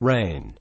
rain.